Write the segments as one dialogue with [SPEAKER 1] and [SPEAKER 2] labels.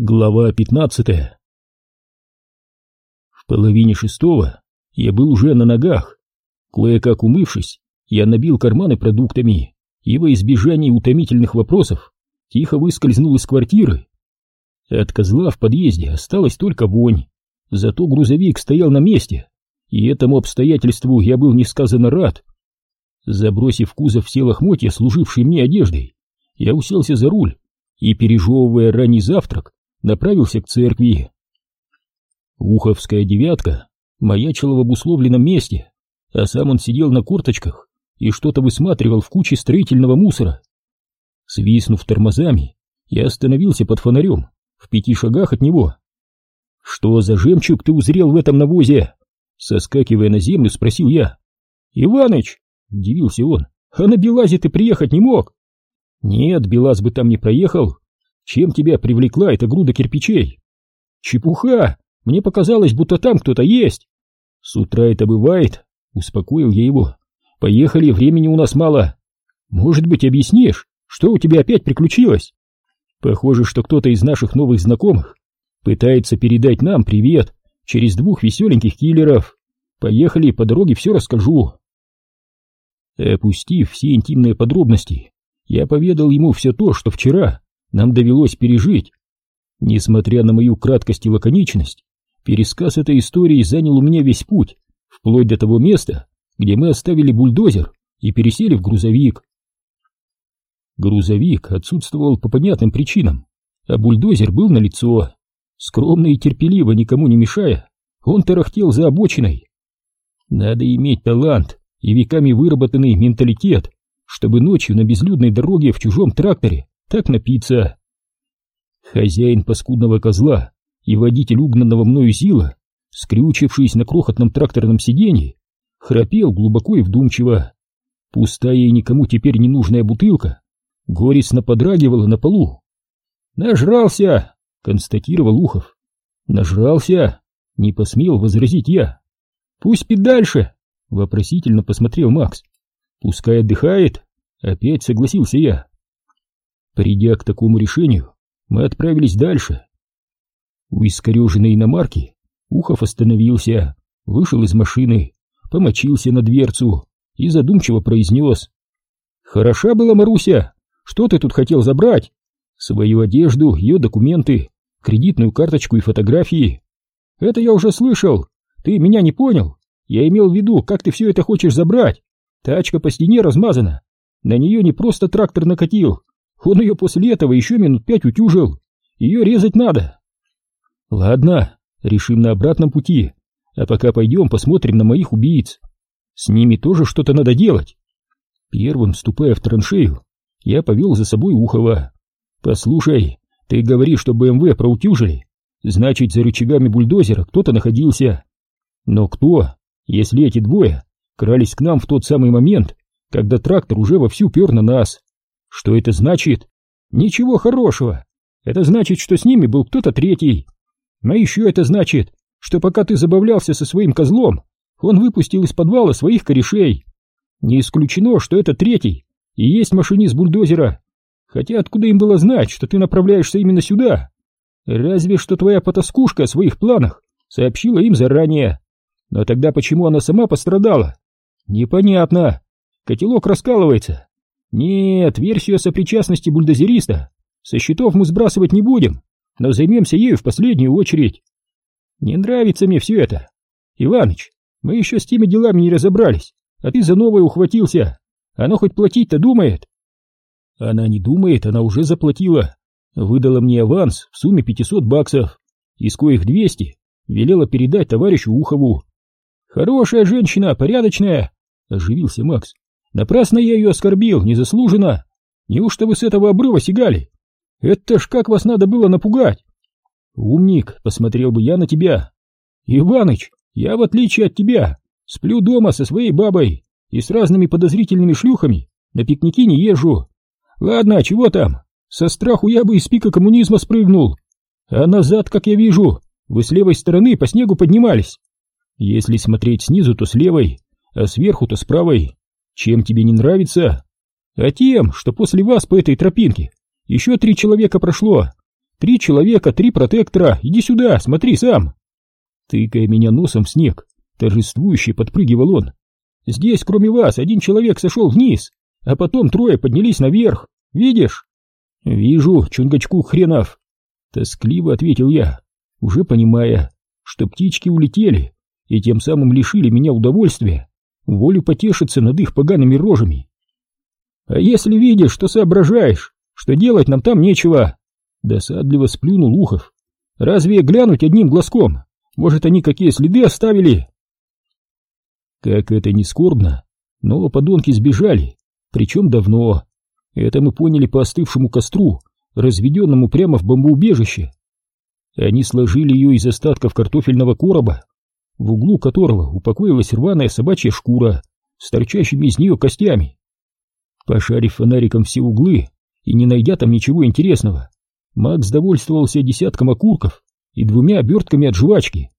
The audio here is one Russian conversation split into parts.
[SPEAKER 1] Глава пятнадцатая В половине шестого я был уже на ногах. Кое-как умывшись, я набил карманы продуктами и во избежание утомительных вопросов тихо выскользнул из квартиры. От козла в подъезде осталась только вонь, зато грузовик стоял на месте, и этому обстоятельству я был несказанно рад. Забросив кузов все лохмотья, служившие мне одеждой, я уселся за руль и, пережевывая ранний завтрак, направился к церкви. Уховская девятка маячила в обусловленном месте, а сам он сидел на курточках и что-то высматривал в куче строительного мусора. Свистнув тормозами, я остановился под фонарем в пяти шагах от него. «Что за жемчуг ты узрел в этом навозе?» Соскакивая на землю, спросил я. «Иваныч!» — удивился он. «А на Белазе ты приехать не мог?» «Нет, Белаз бы там не проехал. Чем тебя привлекла эта груда кирпичей? Чепуха! Мне показалось, будто там кто-то есть. С утра это бывает, успокоил я его. Поехали, времени у нас мало. Может быть, объяснишь, что у тебя опять приключилось? Похоже, что кто-то из наших новых знакомых пытается передать нам привет через двух веселеньких киллеров. Поехали, по дороге все расскажу. Опустив все интимные подробности, я поведал ему все то, что вчера нам довелось пережить. Несмотря на мою краткость и лаконичность, пересказ этой истории занял у меня весь путь, вплоть до того места, где мы оставили бульдозер и пересели в грузовик. Грузовик отсутствовал по понятным причинам, а бульдозер был налицо. Скромно и терпеливо, никому не мешая, он тарахтел за обочиной. Надо иметь талант и веками выработанный менталитет, чтобы ночью на безлюдной дороге в чужом тракторе так напиться. Хозяин паскудного козла и водитель угнанного мною Зила, скрючившись на крохотном тракторном сиденье, храпел глубоко и вдумчиво. Пустая и никому теперь не нужная бутылка горестно подрагивала на полу. «Нажрался!» — констатировал Ухов. «Нажрался!» — не посмел возразить я. «Пусть спит дальше!» — вопросительно посмотрел Макс. «Пускай отдыхает!» — опять согласился я. Придя к такому решению, мы отправились дальше. У искореженной иномарки Ухов остановился, вышел из машины, помочился на дверцу и задумчиво произнес. «Хороша была Маруся! Что ты тут хотел забрать?» «Свою одежду, ее документы, кредитную карточку и фотографии». «Это я уже слышал. Ты меня не понял. Я имел в виду, как ты все это хочешь забрать. Тачка по стене размазана. На нее не просто трактор накатил, он ее после этого еще минут пять утюжил. Ее резать надо. Ладно, решим на обратном пути. А пока пойдем посмотрим на моих убийц. С ними тоже что-то надо делать. Первым, ступая в траншею, я повел за собой Ухова. Послушай, ты говоришь, что БМВ проутюжили. Значит, за рычагами бульдозера кто-то находился. Но кто, если эти двое крались к нам в тот самый момент, когда трактор уже вовсю пер на нас? Что это значит? Ничего хорошего. Это значит, что с ними был кто-то третий. А еще это значит, что пока ты забавлялся со своим козлом, он выпустил из подвала своих корешей. Не исключено, что это третий и есть машинист бульдозера. Хотя откуда им было знать, что ты направляешься именно сюда? Разве что твоя потаскушка о своих планах сообщила им заранее. Но тогда почему она сама пострадала? Непонятно. Котелок раскалывается, нет, версию о сопричастности бульдозериста со счетов мы сбрасывать не будем, но займемся ею в последнюю очередь. Не нравится мне все это. Иваныч, мы еще с теми делами не разобрались, а ты за новое ухватился. Оно хоть платить-то думает? Она не думает, она уже заплатила. Выдала мне аванс в сумме 500 баксов, из коих 200 велела передать товарищу Ухову. Хорошая женщина, порядочная, оживился Макс. Напрасно я ее оскорбил, незаслуженно. Неужто вы с этого обрыва сигали? Это ж как вас надо было напугать? Умник, посмотрел бы я на тебя. Иваныч, я в отличие от тебя сплю дома со своей бабой и с разными подозрительными шлюхами на пикники не езжу. Ладно, чего там? Со страху я бы из пика коммунизма спрыгнул. А назад, как я вижу, вы с левой стороны по снегу поднимались. Если смотреть снизу, то с левой, а сверху, то с правой. Чем тебе не нравится? А тем, что после вас по этой тропинке еще три человека прошло. Три человека, три протектора, иди сюда, смотри сам. Тыкая меня носом в снег, торжествующе подпрыгивал он. Здесь, кроме вас, один человек сошел вниз, а потом трое поднялись наверх. Видишь? Вижу, чунгачку хренов. Тоскливо ответил я, уже понимая, что птички улетели и тем самым лишили меня удовольствия волю потешиться над их погаными рожами. А если видишь, что соображаешь, что делать нам там нечего, досадливо сплюнул Ухов. Разве глянуть одним глазком? Может, они какие следы оставили? Как это не скорбно, но подонки сбежали, причем давно. Это мы поняли по остывшему костру, разведенному прямо в бомбоубежище. Они сложили ее из остатков картофельного короба, в углу которого упокоилась рваная собачья шкура с торчащими из нее костями. Пошарив фонариком все углы и не найдя там ничего интересного, Макс довольствовался десятком окурков и двумя обертками от жвачки.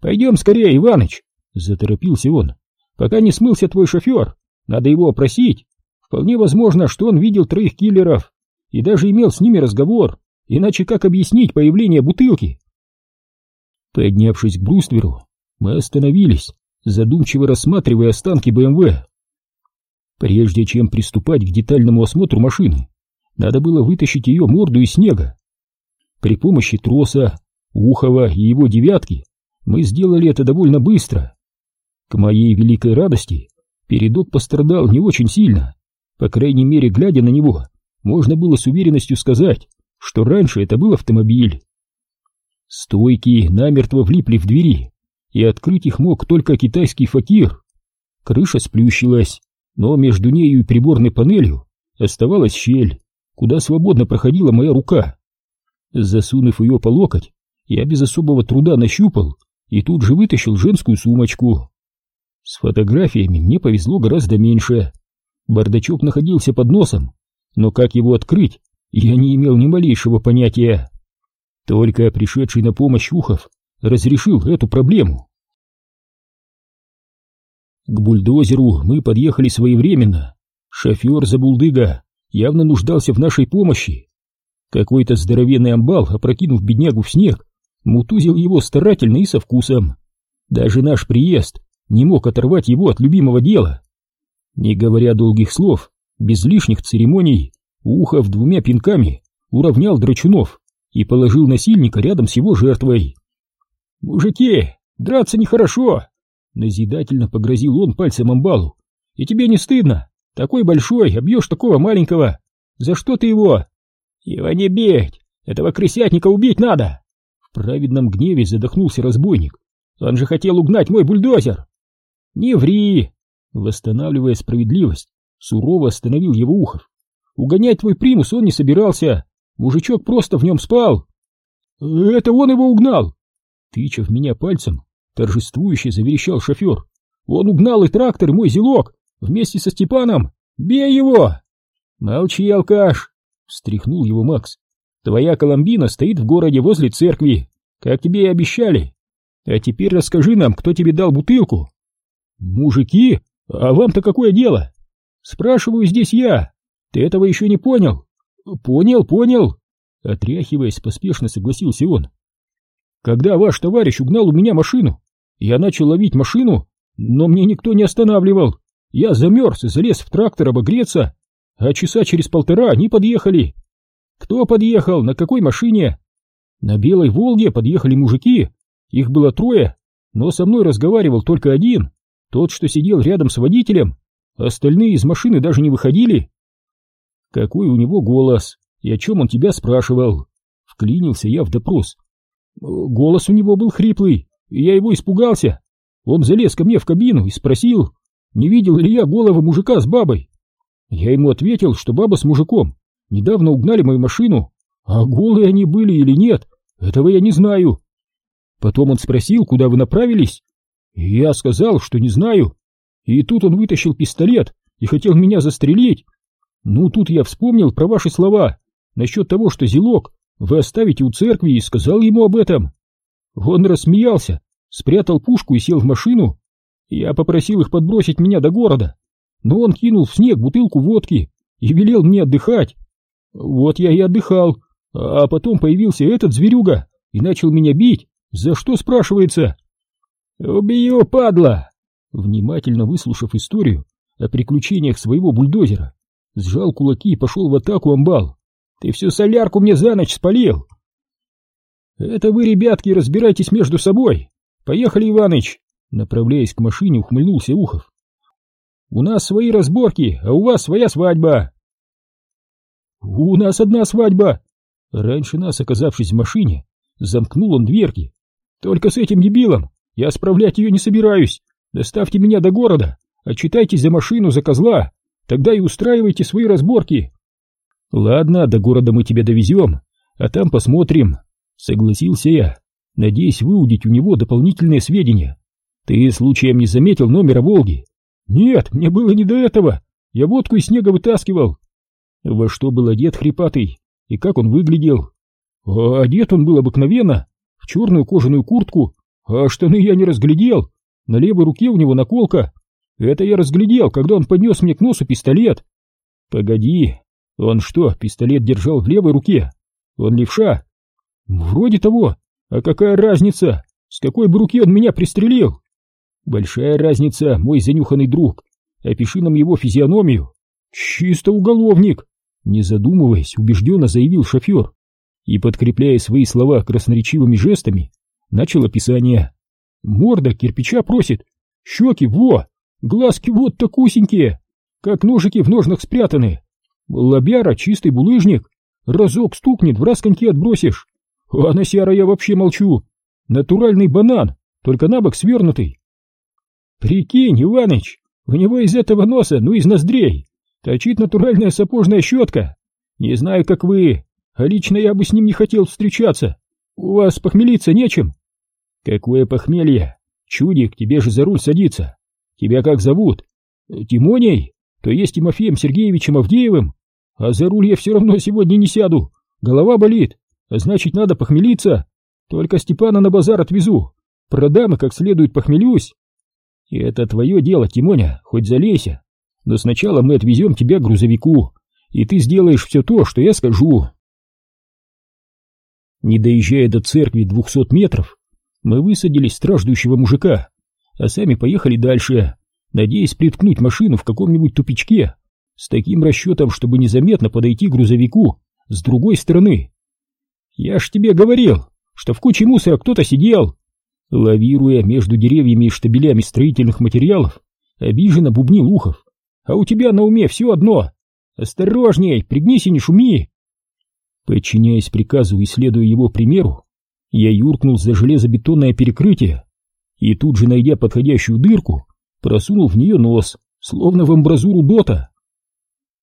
[SPEAKER 1] «Пойдем скорее, Иваныч!» — заторопился он. «Пока не смылся твой шофер, надо его опросить. Вполне возможно, что он видел троих киллеров и даже имел с ними разговор, иначе как объяснить появление бутылки?» Поднявшись к брустверу, мы остановились, задумчиво рассматривая останки БМВ. Прежде чем приступать к детальному осмотру машины, надо было вытащить ее морду из снега. При помощи троса, Ухова и его девятки мы сделали это довольно быстро. К моей великой радости передок пострадал не очень сильно. По крайней мере, глядя на него, можно было с уверенностью сказать, что раньше это был автомобиль. Стойки намертво влипли в двери, и открыть их мог только китайский факир. Крыша сплющилась, но между нею и приборной панелью оставалась щель, куда свободно проходила моя рука. Засунув ее по локоть, я без особого труда нащупал и тут же вытащил женскую сумочку. С фотографиями мне повезло гораздо меньше. Бардачок находился под носом, но как его открыть, я не имел ни малейшего понятия. Только пришедший на помощь Ухов разрешил эту проблему. К бульдозеру мы подъехали своевременно. Шофер Забулдыга явно нуждался в нашей помощи. Какой-то здоровенный амбал, опрокинув беднягу в снег, мутузил его старательно и со вкусом. Даже наш приезд не мог оторвать его от любимого дела. Не говоря долгих слов, без лишних церемоний, Ухов двумя пинками уравнял Драчунов и положил насильника рядом с его жертвой. «Мужики, драться нехорошо!» Назидательно погрозил он пальцем амбалу. «И тебе не стыдно? Такой большой, а такого маленького. За что ты его?» «Его не бить! Этого крысятника убить надо!» В праведном гневе задохнулся разбойник. «Он же хотел угнать мой бульдозер!» «Не ври!» Восстанавливая справедливость, сурово остановил его Ухов. «Угонять твой примус он не собирался. Мужичок просто в нем спал!» «Это он его угнал!» Тыча в меня пальцем, торжествующе заверещал шофер. «Он угнал и трактор, и мой зелок, вместе со Степаном! Бей его!» «Молчи, алкаш!» — встряхнул его Макс. «Твоя Коломбина стоит в городе возле церкви, как тебе и обещали. А теперь расскажи нам, кто тебе дал бутылку». «Мужики, а вам-то какое дело?» «Спрашиваю здесь я. Ты этого еще не понял?» «Понял, понял!» Отряхиваясь, поспешно согласился он. Когда ваш товарищ угнал у меня машину, я начал ловить машину, но мне никто не останавливал. Я замерз залез в трактор обогреться, а часа через полтора они подъехали. Кто подъехал, на какой машине? На белой «Волге» подъехали мужики, их было трое, но со мной разговаривал только один, тот, что сидел рядом с водителем, остальные из машины даже не выходили. Какой у него голос и о чем он тебя спрашивал? Вклинился я в допрос. Голос у него был хриплый, и я его испугался. Он залез ко мне в кабину и спросил, не видел ли я голого мужика с бабой. Я ему ответил, что баба с мужиком недавно угнали мою машину, а голые они были или нет, этого я не знаю. Потом он спросил, куда вы направились, и я сказал, что не знаю. И тут он вытащил пистолет и хотел меня застрелить. Ну, тут я вспомнил про ваши слова насчет того, что Зелок вы оставите у церкви и сказал ему об этом. Он рассмеялся, спрятал пушку и сел в машину. Я попросил их подбросить меня до города, но он кинул в снег бутылку водки и велел мне отдыхать. Вот я и отдыхал, А потом появился этот зверюга и начал меня бить. За что, спрашивается? «Убью, падла!» Внимательно выслушав историю о приключениях своего бульдозера, сжал кулаки и пошел в атаку амбал. «Ты всю солярку мне за ночь спалил!» «Это вы, ребятки, разбирайтесь между собой! Поехали, Иваныч!» Направляясь к машине, ухмыльнулся Ухов. «У нас свои разборки, а у вас своя свадьба!» «У нас одна свадьба!» Раньше нас, оказавшись в машине, замкнул он дверки. «Только с этим дебилом я справлять ее не собираюсь. Доставьте меня до города, отчитайтесь за машину, за козла, тогда и устраивайте свои разборки». «Ладно, до города мы тебя довезем, а там посмотрим», — согласился я, надеясь выудить у него дополнительные сведения. «Ты случаем не заметил номера «Волги»?» «Нет, мне было не до этого. Я водку из снега вытаскивал». «Во что был одет хрипатый? И как он выглядел?» а «Одет он был обыкновенно, в черную кожаную куртку, а штаны я не разглядел. На левой руке у него наколка. Это я разглядел, когда он поднес мне к носу пистолет». «Погоди, он что, пистолет держал в левой руке? Он левша?» «Вроде того. А какая разница, с какой бы руки он меня пристрелил?» Большая разница, мой занюханный друг. Опиши нам его физиономию. Чисто уголовник. Не задумываясь, убежденно заявил шофер. И, подкрепляя свои слова красноречивыми жестами, начал описание. Морда кирпича просит. Щеки, во! Глазки вот такусенькие, как ножики в ножнах спрятаны. Лобяра чистый булыжник. Разок стукнет, в раз коньки отбросишь. А на сяра я вообще молчу. Натуральный банан, только на бок свернутый. Прикинь, Иваныч, у него из этого носа, ну из ноздрей, торчит натуральная сапожная щетка. Не знаю, как вы, а лично я бы с ним не хотел встречаться. У вас похмелиться нечем. Какое похмелье? Чудик, тебе же за руль садиться. Тебя как зовут? Тимоней? То есть Тимофеем Сергеевичем Авдеевым? А за руль я все равно сегодня не сяду. Голова болит, а значит надо похмелиться. Только Степана на базар отвезу. Продам и как следует похмелюсь. И это твое дело, Тимоня, хоть залейся. Но сначала мы отвезем тебя к грузовику, и ты сделаешь все то, что я скажу. Не доезжая до церкви двухсот метров, мы высадили страждущего мужика, а сами поехали дальше, надеясь приткнуть машину в каком-нибудь тупичке, с таким расчетом, чтобы незаметно подойти к грузовику с другой стороны. Я ж тебе говорил, что в куче мусора кто-то сидел, Лавируя между деревьями и штабелями строительных материалов, обиженно бубнил Ухов. «А у тебя на уме все одно! Осторожней, пригнись и не шуми!» Подчиняясь приказу и следуя его примеру, я юркнул за железобетонное перекрытие и тут же, найдя подходящую дырку, просунул в нее нос, словно в амбразуру дота.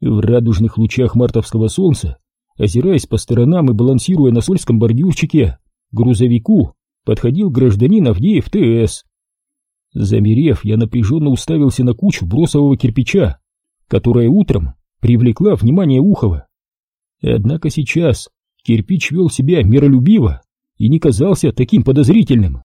[SPEAKER 1] В радужных лучах мартовского солнца, озираясь по сторонам и балансируя на сольском бордюрчике, грузовику подходил гражданин Авдеев ТС. Замерев, я напряженно уставился на кучу бросового кирпича, которая утром привлекла внимание Ухова. Однако сейчас кирпич вел себя миролюбиво и не казался таким подозрительным.